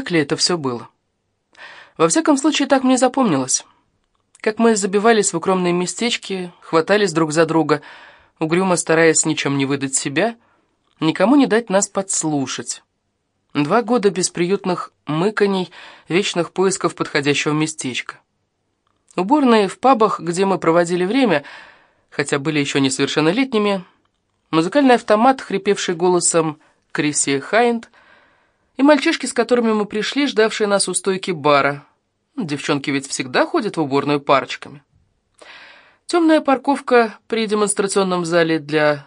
Так ли это все было? Во всяком случае, так мне запомнилось. Как мы забивались в укромные местечки, хватались друг за друга, угрюмо стараясь ничем не выдать себя, никому не дать нас подслушать. Два года бесприютных мыканий, вечных поисков подходящего местечка. Уборные в пабах, где мы проводили время, хотя были еще несовершеннолетними, музыкальный автомат, хрипевший голосом Криси Хайнд, и мальчишки, с которыми мы пришли, ждавшие нас у стойки бара. Девчонки ведь всегда ходят в уборную парочками. Темная парковка при демонстрационном зале для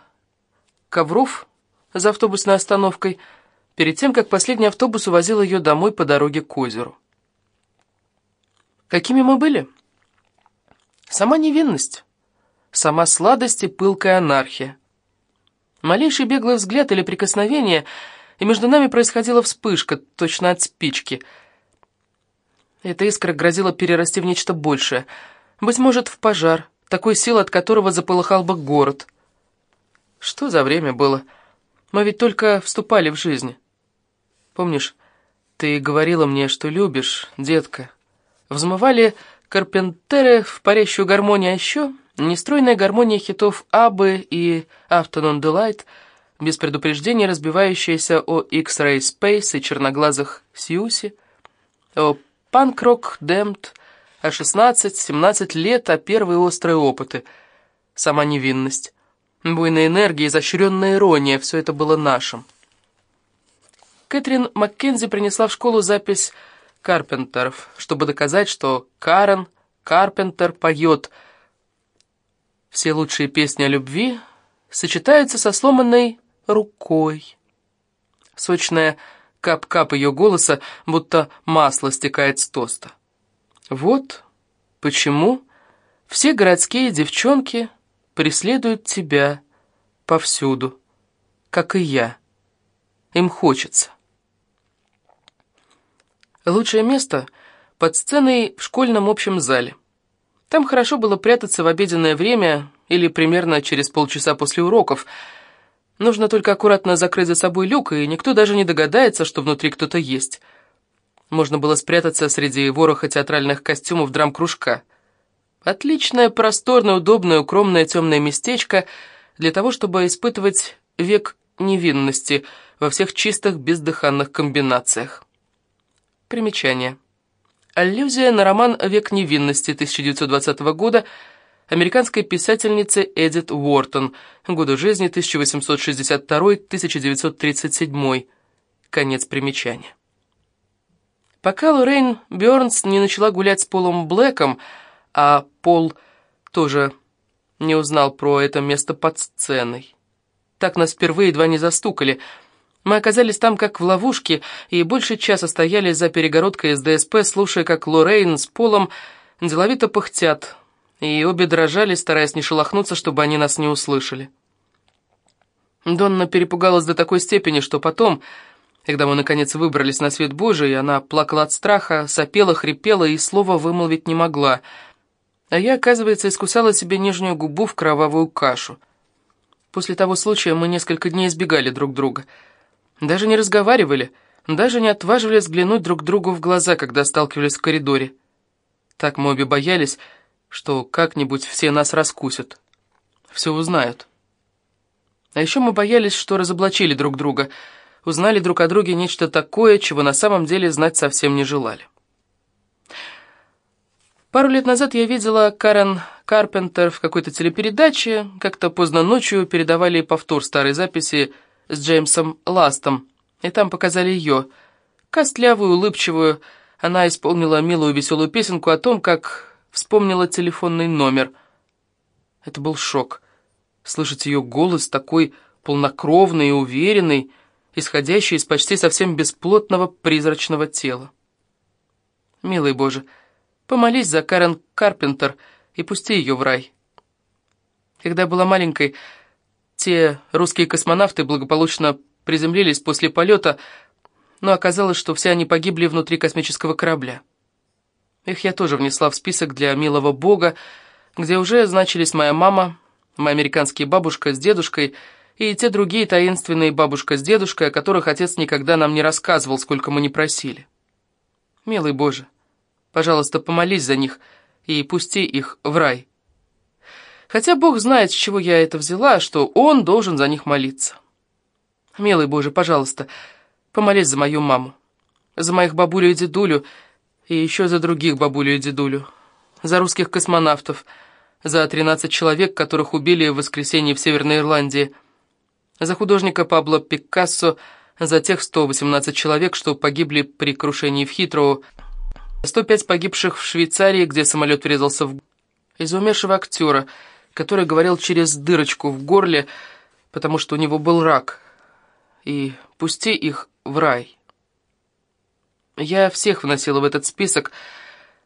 ковров за автобусной остановкой – перед тем, как последний автобус увозил ее домой по дороге к озеру. Какими мы были? Сама невинность, сама сладость и пылкая анархия. Малейший беглый взгляд или прикосновение, и между нами происходила вспышка, точно от спички. Эта искра грозила перерасти в нечто большее, быть может, в пожар, такой силы, от которого заполыхал бы город. Что за время было? Мы ведь только вступали в жизнь. Помнишь, ты говорила мне, что любишь, детка. Взмывали карпентеры в парящую гармонию, а еще нестройная гармония хитов Абы и Afternoon Delight, без предупреждения разбивающаяся о X-Ray Space и черноглазых Сьюси, о панк-рок Демпт, о 16-17 лет, о первые острые опыты, сама невинность, буйная энергия, изощренная ирония, все это было нашим. Кэтрин Маккензи принесла в школу запись Карпентеров, чтобы доказать, что Карен Карпентер поет. Все лучшие песни о любви сочетаются со сломанной рукой. Сочная кап-кап ее голоса, будто масло стекает с тоста. Вот почему все городские девчонки преследуют тебя повсюду, как и я. Им хочется. Лучшее место под сценой в школьном общем зале. Там хорошо было прятаться в обеденное время или примерно через полчаса после уроков. Нужно только аккуратно закрыть за собой люк, и никто даже не догадается, что внутри кто-то есть. Можно было спрятаться среди вороха театральных костюмов драм-кружка. Отличное, просторное, удобное, укромное темное местечко для того, чтобы испытывать век невинности во всех чистых бездыханных комбинациях. Примечание. Аллюзия на роман «Век невинности» 1920 года американской писательницы Эдит Уортон, годы жизни 1862-1937, конец примечания. Пока Лоррейн Бёрнс не начала гулять с Полом Блэком, а Пол тоже не узнал про это место под сценой. Так нас впервые едва не застукали – мы оказались там как в ловушке, и больше часа стояли за перегородкой СДСП, слушая, как Лоррейн с Полом деловито пыхтят, и обе дрожали, стараясь не шелохнуться, чтобы они нас не услышали. Донна перепугалась до такой степени, что потом, когда мы наконец выбрались на свет Божий, она плакала от страха, сопела, хрипела и слова вымолвить не могла. А я, оказывается, искусала себе нижнюю губу в кровавую кашу. После того случая мы несколько дней избегали друг друга — даже не разговаривали, даже не отваживались взглянуть друг другу в глаза, когда сталкивались в коридоре. Так мы обе боялись, что как-нибудь все нас раскусят. Все узнают. А еще мы боялись, что разоблачили друг друга, узнали друг о друге нечто такое, чего на самом деле знать совсем не желали. Пару лет назад я видела Карен Карпентер в какой-то телепередаче, как-то поздно ночью передавали повтор старой записи с Джеймсом Ластом, и там показали ее. Костлявую, улыбчивую, она исполнила милую веселую песенку о том, как вспомнила телефонный номер. Это был шок. Слышать ее голос такой полнокровный и уверенный, исходящий из почти совсем бесплотного призрачного тела. Милый Боже, помолись за Карен Карпентер и пусти ее в рай. Когда была маленькой, те русские космонавты благополучно приземлились после полета, но оказалось, что все они погибли внутри космического корабля. Их я тоже внесла в список для милого бога, где уже значились моя мама, моя американская бабушка с дедушкой и те другие таинственные бабушка с дедушкой, о которых отец никогда нам не рассказывал, сколько мы не просили. Милый Боже, пожалуйста, помолись за них и пусти их в рай. Хотя Бог знает, с чего я это взяла, что Он должен за них молиться. Милый Боже, пожалуйста, помолись за мою маму, за моих бабулю и дедулю, и еще за других бабулю и дедулю, за русских космонавтов, за 13 человек, которых убили в воскресенье в Северной Ирландии, за художника Пабло Пикассо, за тех 118 человек, что погибли при крушении в Хитроу, 105 погибших в Швейцарии, где самолет врезался в... из умершего актера, который говорил через дырочку в горле, потому что у него был рак, и пусти их в рай. Я всех вносила в этот список,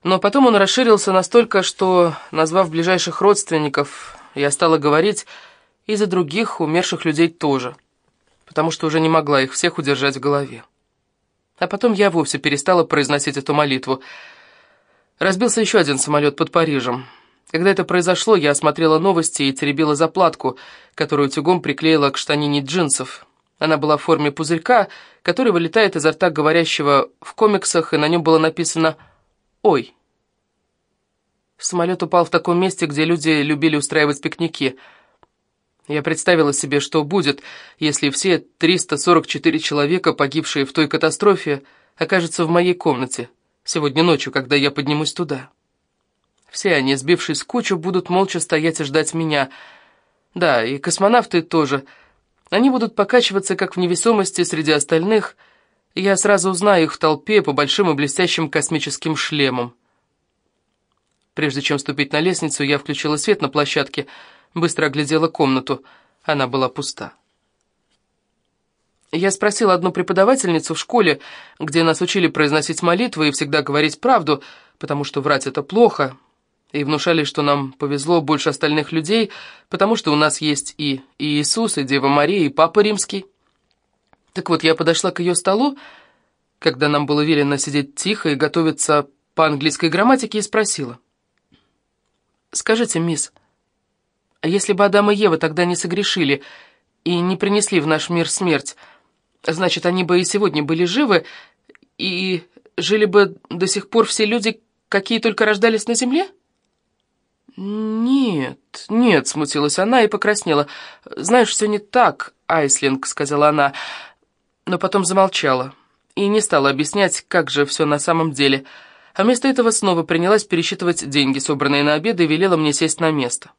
но потом он расширился настолько, что, назвав ближайших родственников, я стала говорить и за других умерших людей тоже, потому что уже не могла их всех удержать в голове. А потом я вовсе перестала произносить эту молитву. Разбился еще один самолет под Парижем. Когда это произошло, я осмотрела новости и теребила заплатку, которую тюгом приклеила к штанине джинсов. Она была в форме пузырька, который вылетает изо рта говорящего в комиксах, и на нем было написано «Ой». Самолет упал в таком месте, где люди любили устраивать пикники. Я представила себе, что будет, если все 344 человека, погибшие в той катастрофе, окажутся в моей комнате сегодня ночью, когда я поднимусь туда. Все они, сбившись в кучу, будут молча стоять и ждать меня. Да, и космонавты тоже — они будут покачиваться, как в невесомости среди остальных, я сразу узнаю их в толпе по большим и блестящим космическим шлемам. Прежде чем ступить на лестницу, я включила свет на площадке, быстро оглядела комнату. Она была пуста. Я спросила одну преподавательницу в школе, где нас учили произносить молитвы и всегда говорить правду, потому что врать это плохо, и внушали, что нам повезло больше остальных людей, потому что у нас есть и, Иисус, и Дева Мария, и Папа Римский. Так вот, я подошла к ее столу, когда нам было велено сидеть тихо и готовиться по английской грамматике, и спросила. «Скажите, мисс, а если бы Адам и Ева тогда не согрешили и не принесли в наш мир смерть, значит, они бы и сегодня были живы, и жили бы до сих пор все люди, какие только рождались на земле?» «Нет, нет», — смутилась она и покраснела. «Знаешь, все не так, Айслинг», — сказала она, но потом замолчала и не стала объяснять, как же все на самом деле, а вместо этого снова принялась пересчитывать деньги, собранные на обед, и велела мне сесть на место.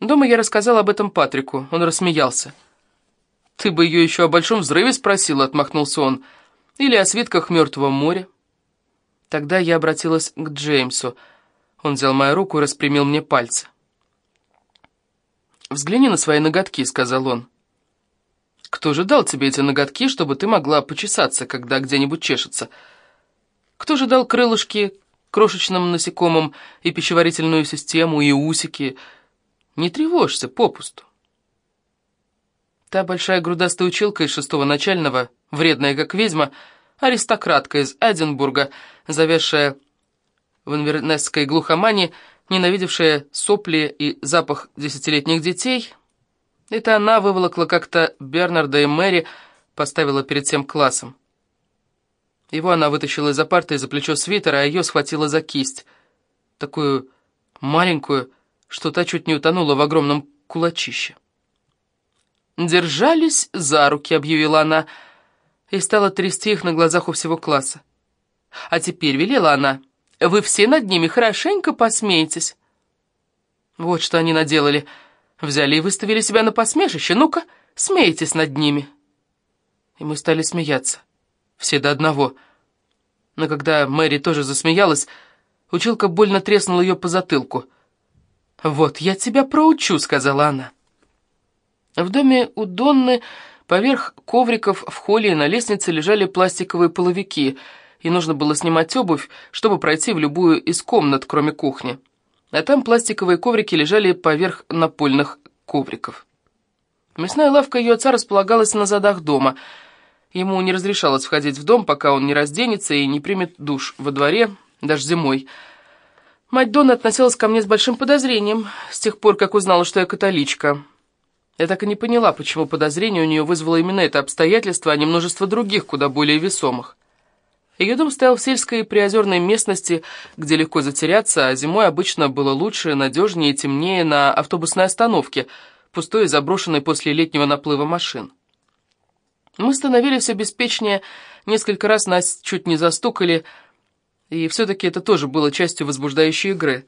Дома я рассказала об этом Патрику, он рассмеялся. «Ты бы ее еще о большом взрыве спросила», — отмахнулся он, «или о свитках Мертвого моря». Тогда я обратилась к Джеймсу — он взял мою руку и распрямил мне пальцы. «Взгляни на свои ноготки», — сказал он. «Кто же дал тебе эти ноготки, чтобы ты могла почесаться, когда где-нибудь чешется? Кто же дал крылышки крошечным насекомым и пищеварительную систему, и усики? Не тревожься попусту». Та большая грудастая училка из шестого начального, вредная как ведьма, аристократка из Эдинбурга, завязшая в инвернесской глухомане, ненавидевшая сопли и запах десятилетних детей. Это она выволокла как-то Бернарда и Мэри, поставила перед всем классом. Его она вытащила из-за парты за плечо свитера, а ее схватила за кисть. Такую маленькую, что та чуть не утонула в огромном кулачище. «Держались за руки», — объявила она, и стала трясти их на глазах у всего класса. «А теперь велела она...» Вы все над ними хорошенько посмеетесь». Вот что они наделали. Взяли и выставили себя на посмешище. Ну-ка, смейтесь над ними. И мы стали смеяться. Все до одного. Но когда Мэри тоже засмеялась, училка больно треснула ее по затылку. «Вот, я тебя проучу», — сказала она. В доме у Донны поверх ковриков в холле и на лестнице лежали пластиковые половики — и нужно было снимать обувь, чтобы пройти в любую из комнат, кроме кухни. А там пластиковые коврики лежали поверх напольных ковриков. Мясная лавка ее отца располагалась на задах дома. Ему не разрешалось входить в дом, пока он не разденется и не примет душ во дворе, даже зимой. Мать Дона относилась ко мне с большим подозрением, с тех пор, как узнала, что я католичка. Я так и не поняла, почему подозрение у нее вызвало именно это обстоятельство, а не множество других, куда более весомых. Ее дом стоял в сельской приозерной местности, где легко затеряться, а зимой обычно было лучше, надежнее и темнее на автобусной остановке, пустой и заброшенной после летнего наплыва машин. Мы становились все беспечнее, несколько раз нас чуть не застукали, и все-таки это тоже было частью возбуждающей игры.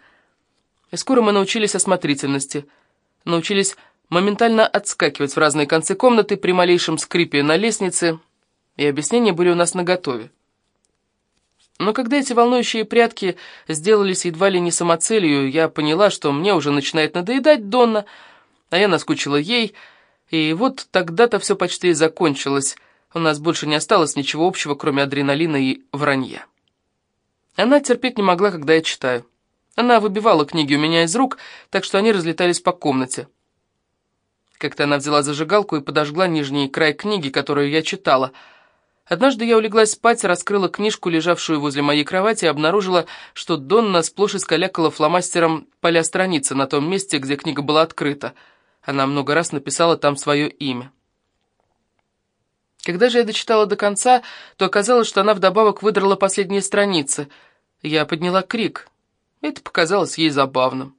И скоро мы научились осмотрительности, научились моментально отскакивать в разные концы комнаты при малейшем скрипе на лестнице, и объяснения были у нас наготове. Но когда эти волнующие прятки сделались едва ли не самоцелью, я поняла, что мне уже начинает надоедать Донна, а я наскучила ей, и вот тогда-то все почти и закончилось. У нас больше не осталось ничего общего, кроме адреналина и вранья. Она терпеть не могла, когда я читаю. Она выбивала книги у меня из рук, так что они разлетались по комнате. Как-то она взяла зажигалку и подожгла нижний край книги, которую я читала — Однажды я улеглась спать, раскрыла книжку, лежавшую возле моей кровати, и обнаружила, что Донна сплошь искалякала фломастером поля страницы на том месте, где книга была открыта. Она много раз написала там свое имя. Когда же я дочитала до конца, то оказалось, что она вдобавок выдрала последние страницы. Я подняла крик. Это показалось ей забавным.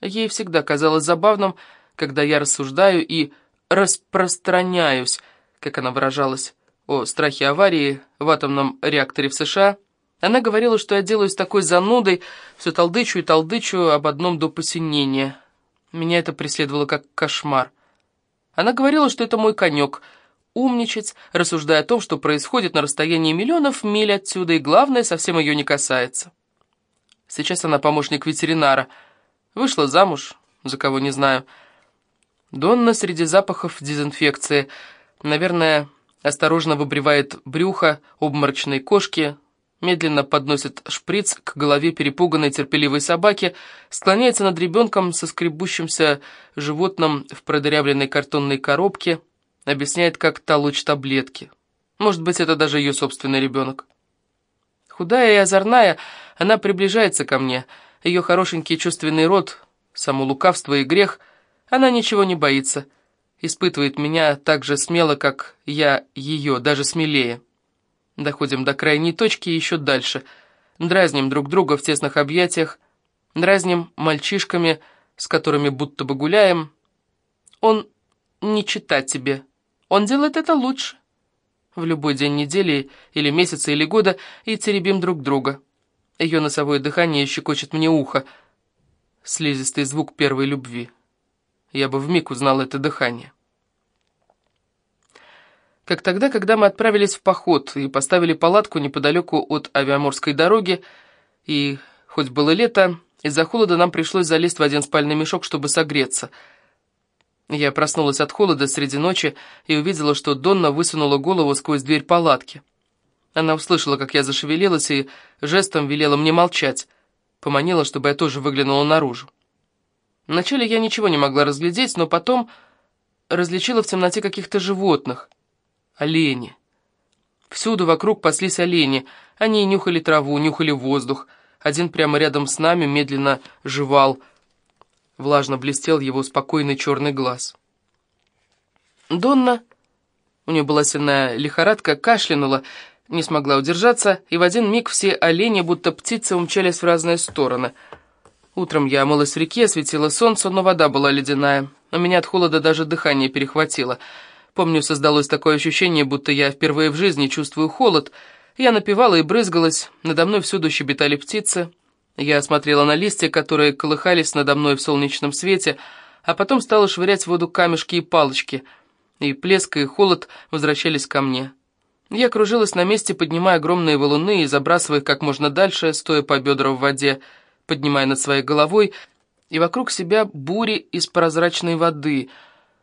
Ей всегда казалось забавным, когда я рассуждаю и распространяюсь, как она выражалась о страхе аварии в атомном реакторе в США, она говорила, что я делаюсь такой занудой, все толдычу и толдычу об одном до посинения. Меня это преследовало как кошмар. Она говорила, что это мой конек — умничать, рассуждая о том, что происходит на расстоянии миллионов миль отсюда, и главное, совсем ее не касается. Сейчас она помощник ветеринара. Вышла замуж, за кого не знаю. Донна среди запахов дезинфекции. Наверное, осторожно выбривает брюхо обморочной кошки, медленно подносит шприц к голове перепуганной терпеливой собаки, склоняется над ребенком со скребущимся животным в продырявленной картонной коробке, объясняет, как толочь таблетки. Может быть, это даже ее собственный ребенок. Худая и озорная, она приближается ко мне. Ее хорошенький чувственный рот, само лукавство и грех, она ничего не боится — испытывает меня так же смело, как я ее, даже смелее. Доходим до крайней точки и еще дальше. Дразним друг друга в тесных объятиях, дразним мальчишками, с которыми будто бы гуляем. Он не читать тебе, он делает это лучше. В любой день недели или месяца или года и теребим друг друга. Ее носовое дыхание щекочет мне ухо. Слизистый звук первой любви. Я бы вмиг узнал это дыхание. Как тогда, когда мы отправились в поход и поставили палатку неподалеку от авиаморской дороги, и, хоть было лето, из-за холода нам пришлось залезть в один спальный мешок, чтобы согреться. Я проснулась от холода среди ночи и увидела, что Донна высунула голову сквозь дверь палатки. Она услышала, как я зашевелилась, и жестом велела мне молчать, поманила, чтобы я тоже выглянула наружу. Вначале я ничего не могла разглядеть, но потом различила в темноте каких-то животных. Олени. Всюду вокруг паслись олени. Они нюхали траву, нюхали воздух. Один прямо рядом с нами медленно жевал. Влажно блестел его спокойный черный глаз. Донна, у нее была сильная лихорадка, кашлянула, не смогла удержаться, и в один миг все олени, будто птицы, умчались в разные стороны — Утром я омылась в реке, светило солнце, но вода была ледяная. У меня от холода даже дыхание перехватило. Помню, создалось такое ощущение, будто я впервые в жизни чувствую холод. Я напевала и брызгалась, надо мной всюду щебетали птицы. Я смотрела на листья, которые колыхались надо мной в солнечном свете, а потом стала швырять в воду камешки и палочки, и плеск и холод возвращались ко мне. Я кружилась на месте, поднимая огромные валуны и забрасывая их как можно дальше, стоя по бедра в воде, поднимая над своей головой, и вокруг себя бури из прозрачной воды,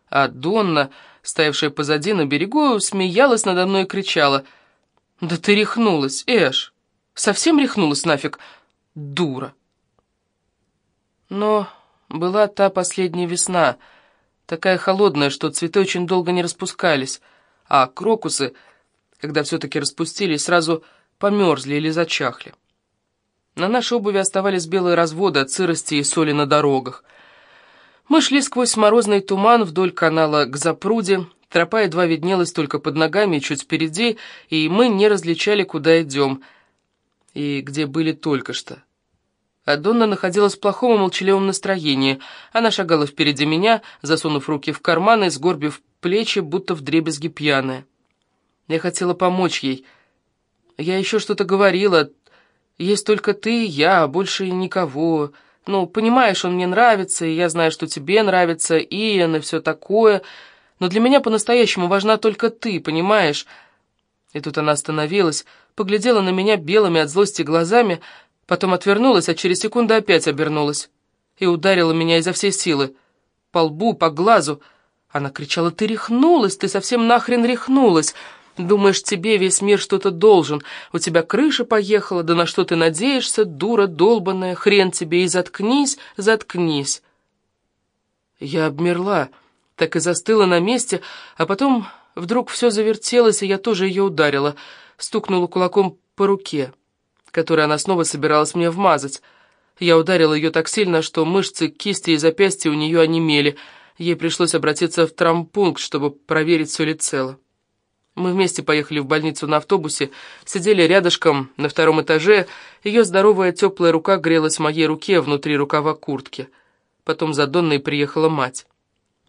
а Донна, стоявшая позади на берегу, смеялась надо мной и кричала. «Да ты рехнулась, Эш! Совсем рехнулась нафиг, дура!» Но была та последняя весна, такая холодная, что цветы очень долго не распускались, а крокусы, когда все-таки распустились, сразу померзли или зачахли. На нашей обуви оставались белые разводы от сырости и соли на дорогах. Мы шли сквозь морозный туман вдоль канала к запруде, Тропа едва виднелась только под ногами и чуть впереди, и мы не различали, куда идем, и где были только что. А Донна находилась в плохом и молчаливом настроении. Она шагала впереди меня, засунув руки в карманы, сгорбив плечи, будто вдребезги пьяная. Я хотела помочь ей. Я еще что-то говорила. Есть только ты и я, больше никого. Ну, понимаешь, он мне нравится, и я знаю, что тебе нравится, и все такое... Но для меня по-настоящему важна только ты, понимаешь?» И тут она остановилась, поглядела на меня белыми от злости глазами, потом отвернулась, а через секунду опять обернулась и ударила меня изо всей силы. По лбу, по глазу. Она кричала, «Ты рехнулась, ты совсем нахрен рехнулась!» Думаешь, тебе весь мир что-то должен. У тебя крыша поехала, да на что ты надеешься, дура долбаная, хрен тебе, и заткнись, заткнись. Я обмерла так и застыла на месте, а потом вдруг все завертелось, и я тоже ее ударила, стукнула кулаком по руке, которой она снова собиралась мне вмазать. Я ударила ее так сильно, что мышцы кисти и запястья у нее онемели. Ей пришлось обратиться в травмпункт, чтобы проверить, все ли цело. Мы вместе поехали в больницу на автобусе, сидели рядышком на втором этаже, ее здоровая теплая рука грелась в моей руке внутри рукава куртки. Потом за Донной приехала мать.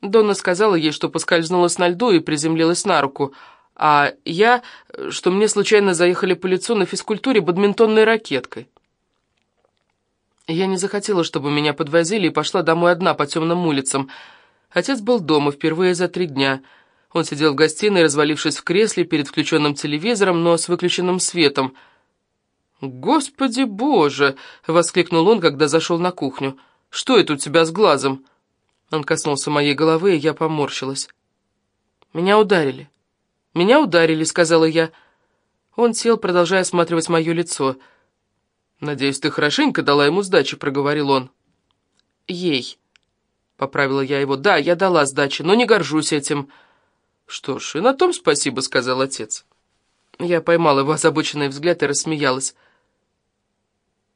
Донна сказала ей, что поскользнулась на льду и приземлилась на руку, а я, что мне случайно заехали по лицу на физкультуре бадминтонной ракеткой. Я не захотела, чтобы меня подвозили, и пошла домой одна по темным улицам. Отец был дома впервые за три дня. Он сидел в гостиной, развалившись в кресле перед включенным телевизором, но с выключенным светом. «Господи боже!» — воскликнул он, когда зашел на кухню. «Что это у тебя с глазом?» Он коснулся моей головы, и я поморщилась. «Меня ударили. Меня ударили», — сказала я. Он сел, продолжая осматривать мое лицо. «Надеюсь, ты хорошенько дала ему сдачи», — проговорил он. «Ей», — поправила я его. «Да, я дала сдачи, но не горжусь этим». «Что ж, и на том спасибо», — сказал отец. Я поймала его озабоченный взгляд и рассмеялась.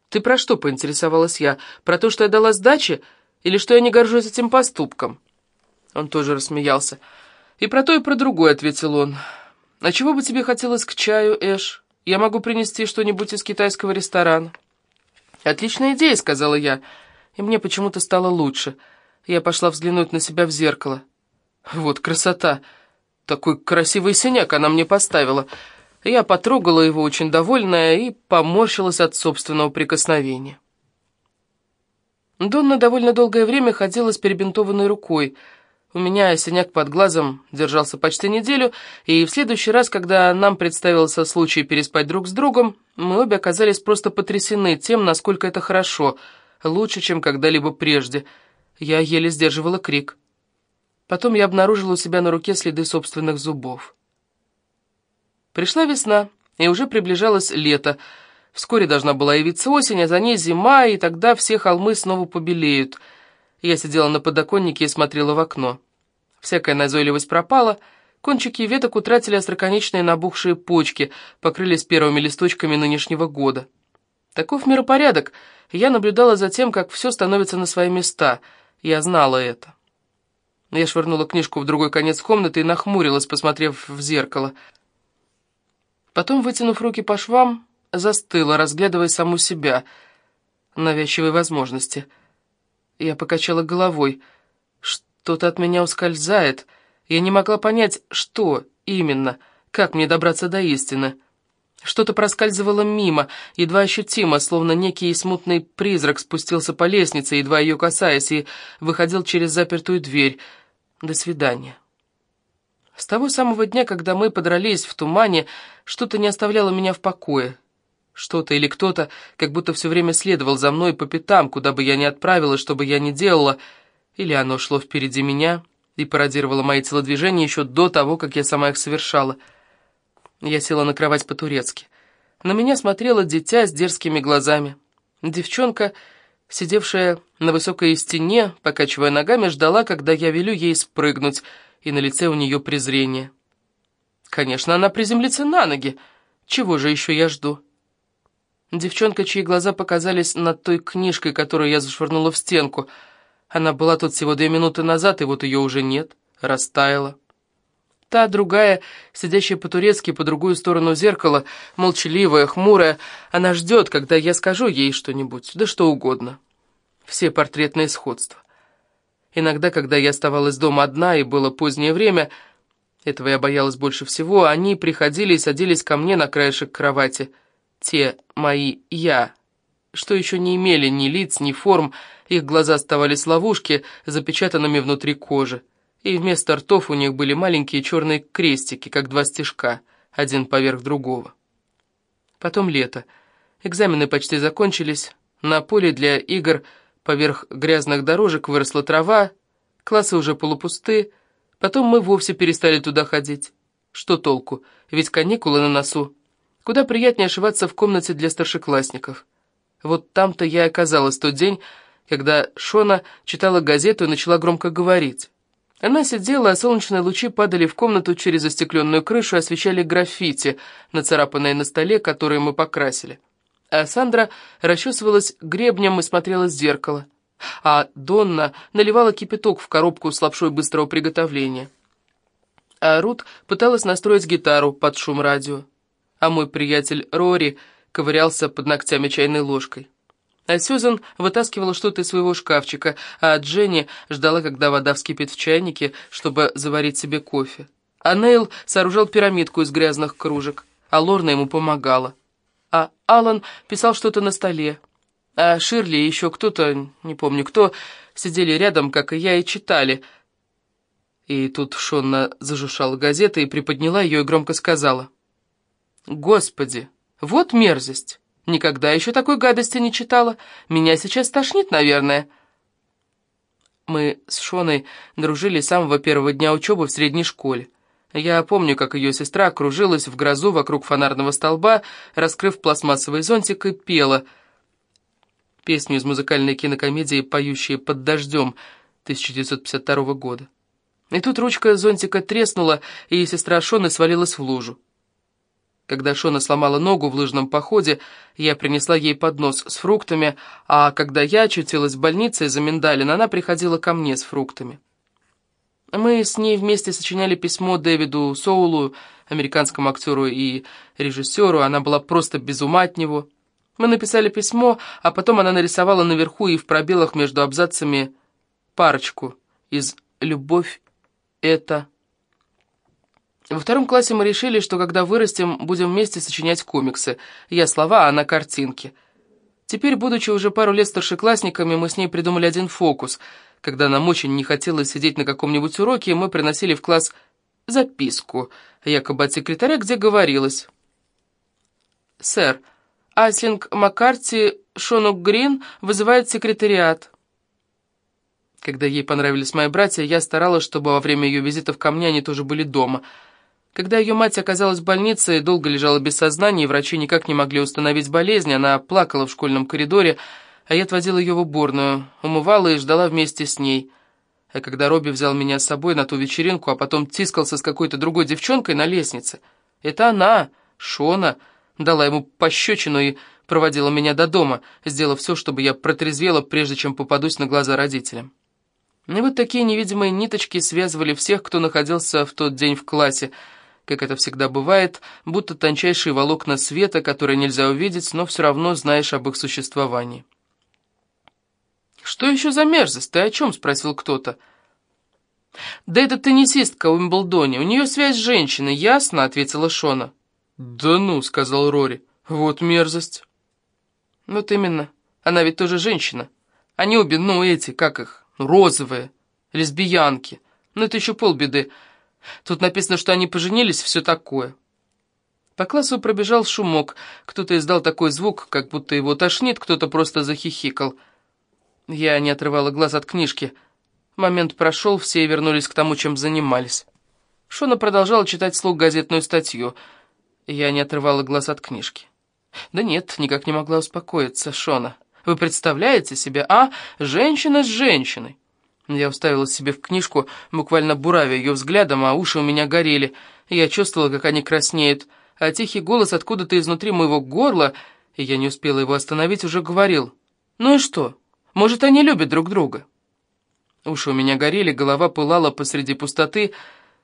«Ты про что?» — поинтересовалась я. «Про то, что я дала сдачи?» Или что я не горжусь этим поступком?» Он тоже рассмеялся. «И про то, и про другое», — ответил он. «А чего бы тебе хотелось к чаю, Эш? Я могу принести что-нибудь из китайского ресторана». «Отличная идея», — сказала я. И мне почему-то стало лучше. Я пошла взглянуть на себя в зеркало. «Вот красота! Такой красивый синяк она мне поставила». Я потрогала его, очень довольная, и поморщилась от собственного прикосновения. Донна довольно долгое время ходила с перебинтованной рукой. У меня синяк под глазом держался почти неделю, и в следующий раз, когда нам представился случай переспать друг с другом, мы обе оказались просто потрясены тем, насколько это хорошо, лучше, чем когда-либо прежде. Я еле сдерживала крик. Потом я обнаружила у себя на руке следы собственных зубов. Пришла весна, и уже приближалось лето — Вскоре должна была явиться осень, а за ней зима, и тогда все холмы снова побелеют. Я сидела на подоконнике и смотрела в окно. Всякая назойливость пропала, кончики веток утратили остроконечные набухшие почки, покрылись первыми листочками нынешнего года. Таков миропорядок, я наблюдала за тем, как все становится на свои места. Я знала это. Я швырнула книжку в другой конец комнаты и нахмурилась, посмотрев в зеркало. Потом, вытянув руки по швам, застыла, разглядывая саму себя. Навязчивые возможности. Я покачала головой. Что-то от меня ускользает. Я не могла понять, что именно, как мне добраться до истины. Что-то проскальзывало мимо, едва ощутимо, словно некий смутный призрак спустился по лестнице, едва ее касаясь, и выходил через запертую дверь. До свидания. С того самого дня, когда мы подрались в тумане, что-то не оставляло меня в покое. Что-то или кто-то как будто все время следовал за мной по пятам, куда бы я ни отправилась, что бы я ни делала, или оно шло впереди меня и пародировало мои телодвижения еще до того, как я сама их совершала. Я села на кровать по-турецки. На меня смотрело дитя с дерзкими глазами. Девчонка, сидевшая на высокой стене, покачивая ногами, ждала, когда я велю ей спрыгнуть, и на лице у нее презрение. Конечно, она приземлится на ноги. Чего же еще я жду?» Девчонка, чьи глаза показались над той книжкой, которую я зашвырнула в стенку. Она была тут всего две минуты назад, и вот ее уже нет, растаяла. Та другая, сидящая по-турецки по другую сторону зеркала, молчаливая, хмурая, она ждет, когда я скажу ей что-нибудь, да что угодно. Все портретные сходства. Иногда, когда я оставалась дома одна и было позднее время, этого я боялась больше всего, они приходили и садились ко мне на краешек кровати. Те мои «я», что еще не имели ни лиц, ни форм, их глаза оставались ловушки, запечатанными внутри кожи, и вместо ртов у них были маленькие черные крестики, как два стежка, один поверх другого. Потом лето. Экзамены почти закончились, на поле для игр поверх грязных дорожек выросла трава, классы уже полупусты, потом мы вовсе перестали туда ходить. Что толку, ведь каникулы на носу. Куда приятнее ошиваться в комнате для старшеклассников. Вот там-то я и оказалась тот день, когда Шона читала газету и начала громко говорить. Она сидела, а солнечные лучи падали в комнату через застекленную крышу и освещали граффити, нацарапанные на столе, которые мы покрасили. А Сандра расчесывалась гребнем и смотрела в зеркало. А Донна наливала кипяток в коробку с лапшой быстрого приготовления. А Рут пыталась настроить гитару под шум радио. А мой приятель Рори ковырялся под ногтями чайной ложкой. А Сюзан вытаскивала что-то из своего шкафчика, а Дженни ждала, когда вода вскипит в чайнике, чтобы заварить себе кофе. А Нейл сооружал пирамидку из грязных кружек, а Лорна ему помогала. А Алан писал что-то на столе. А Ширли и еще кто-то, не помню кто, сидели рядом, как и я, и читали. И тут Шонна зажушала газеты и приподняла ее и громко сказала. «Господи!» Вот мерзость. Никогда еще такой гадости не читала. Меня сейчас тошнит, наверное. Мы с Шоной дружили с самого первого дня учебы в средней школе. Я помню, как ее сестра кружилась в грозу вокруг фонарного столба, раскрыв пластмассовый зонтик и пела песню из музыкальной кинокомедии «Поющие под дождем» 1952 года. И тут ручка зонтика треснула, и сестра Шоны свалилась в лужу. Когда Шона сломала ногу в лыжном походе, я принесла ей поднос с фруктами, а когда я очутилась в больнице из-за миндалин, она приходила ко мне с фруктами. Мы с ней вместе сочиняли письмо Дэвиду Соулу, американскому актеру и режиссеру, она была просто без ума от него. Мы написали письмо, а потом она нарисовала наверху и в пробелах между абзацами парочку из «Любовь — это...» Во втором классе мы решили, что когда вырастем, будем вместе сочинять комиксы. Я слова, а она картинки. Теперь, будучи уже пару лет старшеклассниками, мы с ней придумали один фокус. Когда нам очень не хотелось сидеть на каком-нибудь уроке, мы приносили в класс записку, якобы от секретаря, где говорилось. «Сэр, Айслинг Маккарти Шонук Грин вызывает секретариат». Когда ей понравились мои братья, я старалась, чтобы во время ее визитов ко мне они тоже были дома – когда ее мать оказалась в больнице и долго лежала без сознания, и врачи никак не могли установить болезнь, она плакала в школьном коридоре, а я отводила ее в уборную, умывала и ждала вместе с ней. А когда Робби взял меня с собой на ту вечеринку, а потом тискался с какой-то другой девчонкой на лестнице, это она, Шона, дала ему пощечину и проводила меня до дома, сделав все, чтобы я протрезвела, прежде чем попадусь на глаза родителям. И вот такие невидимые ниточки связывали всех, кто находился в тот день в классе, как это всегда бывает, будто тончайшие волокна света, которые нельзя увидеть, но все равно знаешь об их существовании. «Что еще за мерзость? Ты о чем?» — спросил кто-то. «Да это теннисистка в Уимблдоне. У нее связь с женщиной, ясно?» — ответила Шона. «Да ну», — сказал Рори, — «вот мерзость». «Вот именно. Она ведь тоже женщина. Они обе, ну, эти, как их, розовые, лесбиянки. Но это еще полбеды. Тут написано, что они поженились, все такое. По классу пробежал шумок. Кто-то издал такой звук, как будто его тошнит, кто-то просто захихикал. Я не отрывала глаз от книжки. Момент прошел, все вернулись к тому, чем занимались. Шона продолжала читать вслух газетную статью. Я не отрывала глаз от книжки. Да нет, никак не могла успокоиться, Шона. Вы представляете себе, а? Женщина с женщиной. Я уставилась себе в книжку, буквально буравя ее взглядом, а уши у меня горели. Я чувствовала, как они краснеют, а тихий голос откуда-то изнутри моего горла, и я не успела его остановить, уже говорил. «Ну и что? Может, они любят друг друга?» Уши у меня горели, голова пылала посреди пустоты.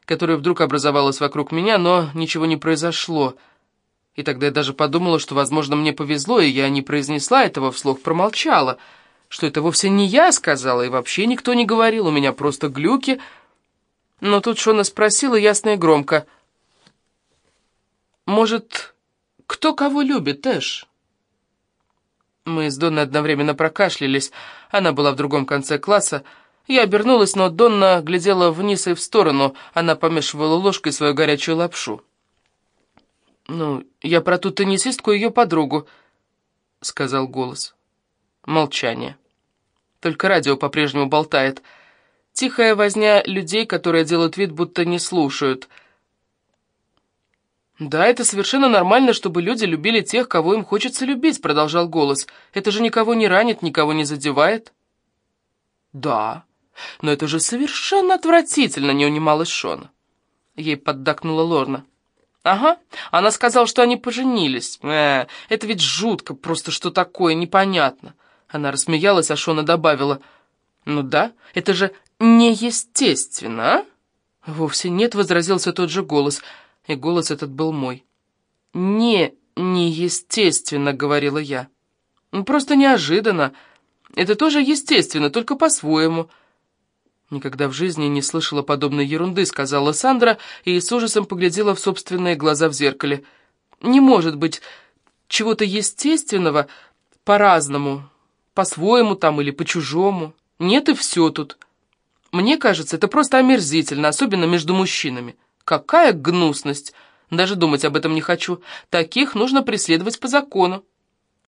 которая вдруг образовалась вокруг меня, но ничего не произошло. И тогда я даже подумала, что, возможно, мне повезло, и я не произнесла этого вслух, промолчала, что это вовсе не я сказала, и вообще никто не говорил, у меня просто глюки. Но тут Шона спросила ясно и громко. «Может, кто кого любит, Эш?» Мы с Донной одновременно прокашлялись, она была в другом конце класса, я обернулась, но Донна глядела вниз и в сторону. Она помешивала ложкой свою горячую лапшу. «Ну, я про ту теннисистку и ее подругу», — сказал голос. Молчание. Только радио по-прежнему болтает. Тихая возня людей, которые делают вид, будто не слушают. «Да, это совершенно нормально, чтобы люди любили тех, кого им хочется любить», — продолжал голос. «Это же никого не ранит, никого не задевает». «Да, но это же совершенно отвратительно, не унималась Шона. Ей поддакнула Лорна. «Ага, она сказала, что они поженились. Э, это ведь жутко, просто что такое, непонятно». Она рассмеялась, а Шона добавила. «Ну да, это же неестественно, а?» «Вовсе нет», — возразился тот же голос, и голос этот был мой. «Не неестественно», — говорила я. «Просто неожиданно. Это тоже естественно, только по-своему». «Никогда в жизни не слышала подобной ерунды», — сказала Сандра и с ужасом поглядела в собственные глаза в зеркале. «Не может быть чего-то естественного по-разному, по-своему там или по-чужому. Нет и все тут. Мне кажется, это просто омерзительно, особенно между мужчинами. Какая гнусность! Даже думать об этом не хочу. Таких нужно преследовать по закону».